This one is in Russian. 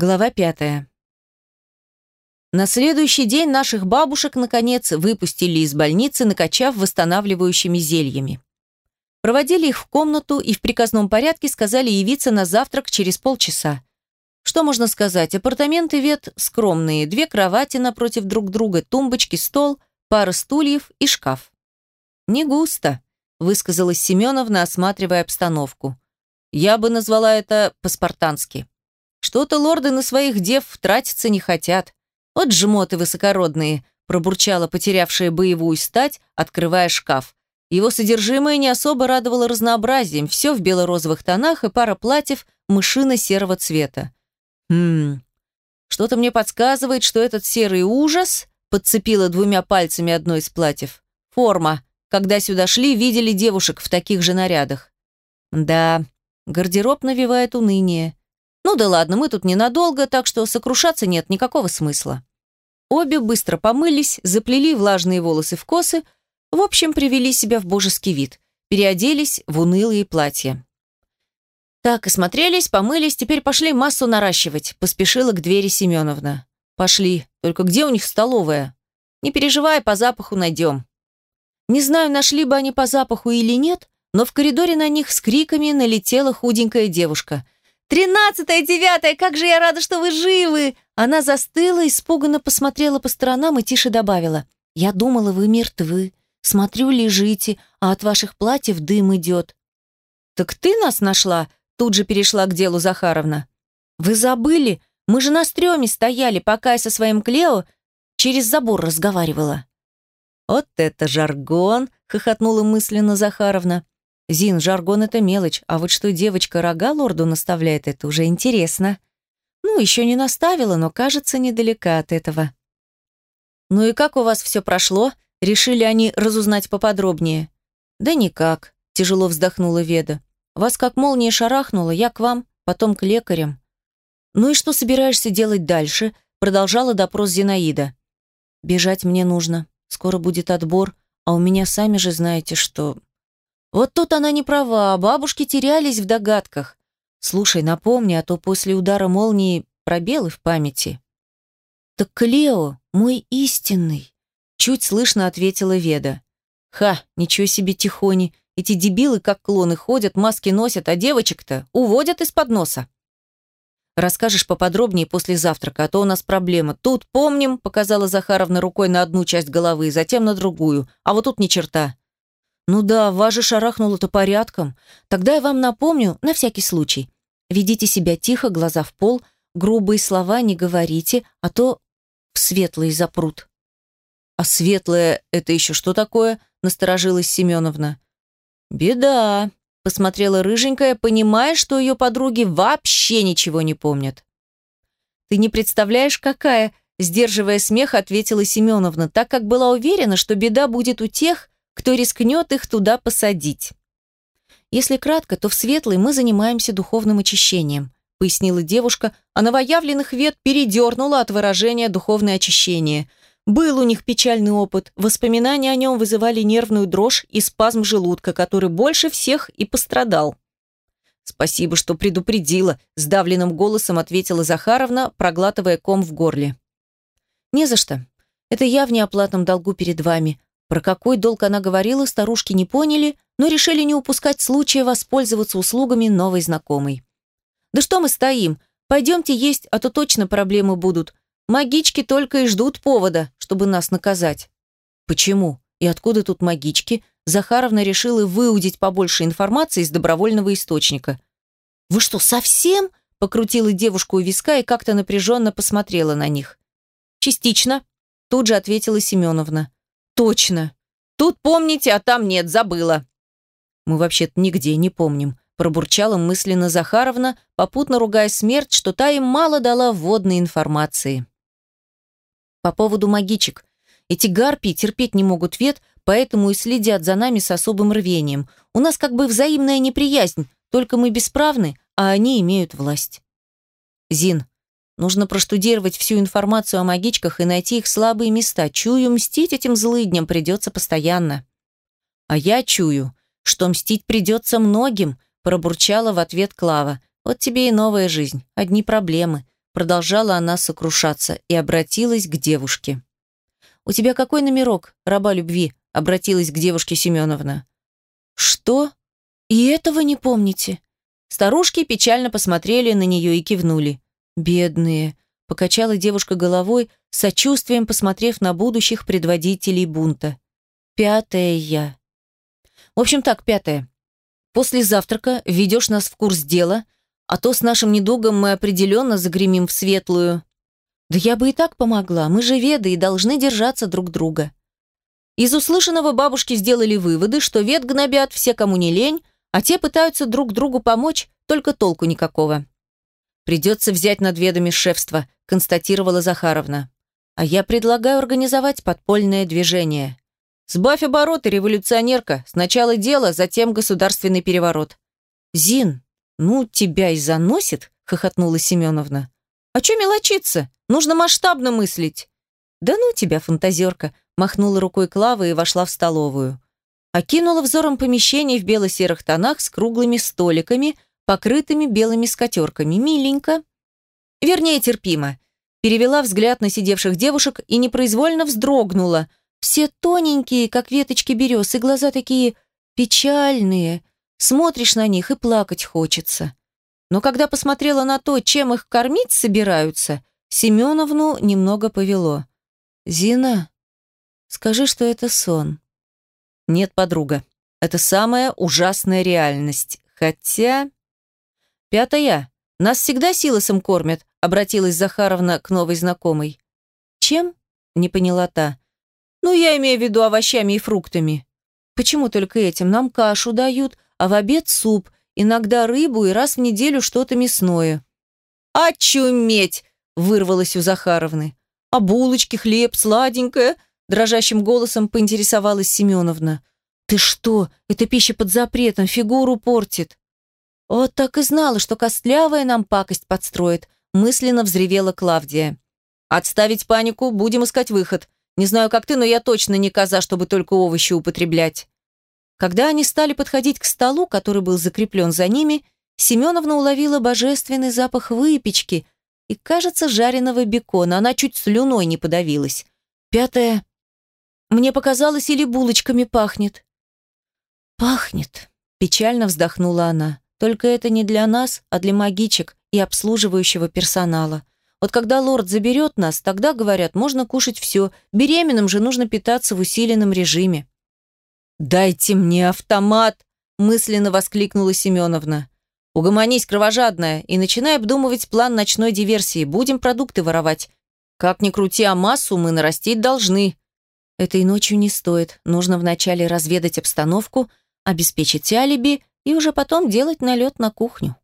Глава пятая. На следующий день наших бабушек, наконец, выпустили из больницы, накачав восстанавливающими зельями. Проводили их в комнату и в приказном порядке сказали явиться на завтрак через полчаса. Что можно сказать? Апартаменты вет скромные. Две кровати напротив друг друга, тумбочки, стол, пара стульев и шкаф. «Не густо», — высказалась Семеновна, осматривая обстановку. «Я бы назвала это по-спартански». Что-то лорды на своих дев тратиться не хотят. Вот жмоты высокородные, пробурчала потерявшая боевую стать, открывая шкаф. Его содержимое не особо радовало разнообразием, все в бело-розовых тонах и пара платьев мышино-серого цвета. Хм, что-то мне подсказывает, что этот серый ужас подцепила двумя пальцами одно из платьев. Форма. Когда сюда шли, видели девушек в таких же нарядах. Да, гардероб навевает уныние. Ну да ладно, мы тут ненадолго, так что сокрушаться нет никакого смысла. Обе быстро помылись, заплели влажные волосы в косы, в общем, привели себя в божеский вид, переоделись в унылые платья. Так, осмотрелись, помылись, теперь пошли массу наращивать, поспешила к двери Семеновна. Пошли, только где у них столовая? Не переживай, по запаху найдем. Не знаю, нашли бы они по запаху или нет, но в коридоре на них с криками налетела худенькая девушка – «Тринадцатое, девятое, как же я рада, что вы живы!» Она застыла, испуганно посмотрела по сторонам и тише добавила. «Я думала, вы мертвы. Смотрю, лежите, а от ваших платьев дым идет». «Так ты нас нашла?» Тут же перешла к делу Захаровна. «Вы забыли? Мы же на стреме стояли, пока я со своим Клео через забор разговаривала». «Вот это жаргон!» — хохотнула мысленно Захаровна. Зин, жаргон — это мелочь, а вот что девочка рога лорду наставляет, это уже интересно. Ну, еще не наставила, но, кажется, недалека от этого. «Ну и как у вас все прошло?» Решили они разузнать поподробнее. «Да никак», — тяжело вздохнула Веда. «Вас как молния шарахнула, я к вам, потом к лекарям». «Ну и что собираешься делать дальше?» Продолжала допрос Зинаида. «Бежать мне нужно. Скоро будет отбор, а у меня сами же знаете, что вот тут она не права, бабушки терялись в догадках. Слушай, напомни, а то после удара молнии пробелы в памяти. Так Клео, мой истинный, чуть слышно ответила Веда. Ха, ничего себе тихони. Эти дебилы, как клоны, ходят, маски носят, а девочек-то уводят из-под носа. Расскажешь поподробнее после завтрака, а то у нас проблема. Тут помним, показала Захаровна рукой на одну часть головы, затем на другую, а вот тут ни черта. «Ну да, вас же шарахнуло-то порядком. Тогда я вам напомню, на всякий случай. Ведите себя тихо, глаза в пол, грубые слова не говорите, а то в светлые запрут». «А светлое — это еще что такое?» — насторожилась Семеновна. «Беда», — посмотрела рыженькая, понимая, что ее подруги вообще ничего не помнят. «Ты не представляешь, какая?» — сдерживая смех, ответила Семеновна, так как была уверена, что беда будет у тех, кто рискнет их туда посадить. Если кратко, то в Светлой мы занимаемся духовным очищением, пояснила девушка, а новоявленных вет передернула от выражения «духовное очищение». Был у них печальный опыт, воспоминания о нем вызывали нервную дрожь и спазм желудка, который больше всех и пострадал. «Спасибо, что предупредила», – сдавленным голосом ответила Захаровна, проглатывая ком в горле. «Не за что. Это я в неоплатном долгу перед вами. Про какой долг она говорила, старушки не поняли, но решили не упускать случая воспользоваться услугами новой знакомой. «Да что мы стоим? Пойдемте есть, а то точно проблемы будут. Магички только и ждут повода, чтобы нас наказать». «Почему? И откуда тут магички?» Захаровна решила выудить побольше информации из добровольного источника. «Вы что, совсем?» – покрутила девушку у виска и как-то напряженно посмотрела на них. «Частично», – тут же ответила Семеновна. Точно. Тут помните, а там нет, забыла. Мы вообще-то нигде не помним, пробурчала мысленно Захаровна, попутно ругая смерть, что та им мало дала вводной информации. По поводу магичек. Эти гарпии терпеть не могут вет, поэтому и следят за нами с особым рвением. У нас как бы взаимная неприязнь, только мы бесправны, а они имеют власть. Зин, Нужно проштудировать всю информацию о магичках и найти их слабые места. Чую, мстить этим злыдням придется постоянно. А я чую, что мстить придется многим, пробурчала в ответ Клава. Вот тебе и новая жизнь, одни проблемы. продолжала она сокрушаться и обратилась к девушке. «У тебя какой номерок, раба любви?» обратилась к девушке Семеновна. «Что? И этого не помните?» Старушки печально посмотрели на нее и кивнули. «Бедные!» – покачала девушка головой, сочувствием посмотрев на будущих предводителей бунта. «Пятая я». «В общем так, пятая. После завтрака ведешь нас в курс дела, а то с нашим недугом мы определенно загремим в светлую». «Да я бы и так помогла, мы же веды и должны держаться друг друга». Из услышанного бабушки сделали выводы, что вет гнобят все, кому не лень, а те пытаются друг другу помочь, только толку никакого. «Придется взять над ведами шефство», – констатировала Захаровна. «А я предлагаю организовать подпольное движение. Сбавь обороты, революционерка. Сначала дело, затем государственный переворот». «Зин, ну тебя и заносит», – хохотнула Семеновна. «А чё мелочиться? Нужно масштабно мыслить». «Да ну тебя, фантазерка», – махнула рукой Клава и вошла в столовую окинула взором помещение в бело-серых тонах с круглыми столиками, покрытыми белыми скатерками. Миленько. Вернее, терпимо. Перевела взгляд на сидевших девушек и непроизвольно вздрогнула. Все тоненькие, как веточки берез, и глаза такие печальные. Смотришь на них и плакать хочется. Но когда посмотрела на то, чем их кормить собираются, Семеновну немного повело. «Зина, скажи, что это сон». Нет, подруга. Это самая ужасная реальность. Хотя... Пятая. Нас всегда силосом кормят, обратилась Захаровна к новой знакомой. Чем? Не поняла та. Ну, я имею в виду овощами и фруктами. Почему только этим? Нам кашу дают, а в обед суп, иногда рыбу и раз в неделю что-то мясное. «Очуметь!» – вырвалось у Захаровны. «А булочки, хлеб, сладенькое?» Дрожащим голосом поинтересовалась Семеновна. «Ты что? Эта пища под запретом, фигуру портит». «Вот так и знала, что костлявая нам пакость подстроит», мысленно взревела Клавдия. «Отставить панику, будем искать выход. Не знаю, как ты, но я точно не коза, чтобы только овощи употреблять». Когда они стали подходить к столу, который был закреплен за ними, Семеновна уловила божественный запах выпечки и, кажется, жареного бекона. Она чуть слюной не подавилась. Пятое мне показалось, или булочками пахнет». «Пахнет», – печально вздохнула она. «Только это не для нас, а для магичек и обслуживающего персонала. Вот когда лорд заберет нас, тогда, говорят, можно кушать все. Беременным же нужно питаться в усиленном режиме». «Дайте мне автомат!» – мысленно воскликнула Семеновна. «Угомонись, кровожадная, и начинай обдумывать план ночной диверсии. Будем продукты воровать. Как ни крути, а массу мы нарастить должны. Этой ночью не стоит. Нужно вначале разведать обстановку, обеспечить алиби и уже потом делать налет на кухню.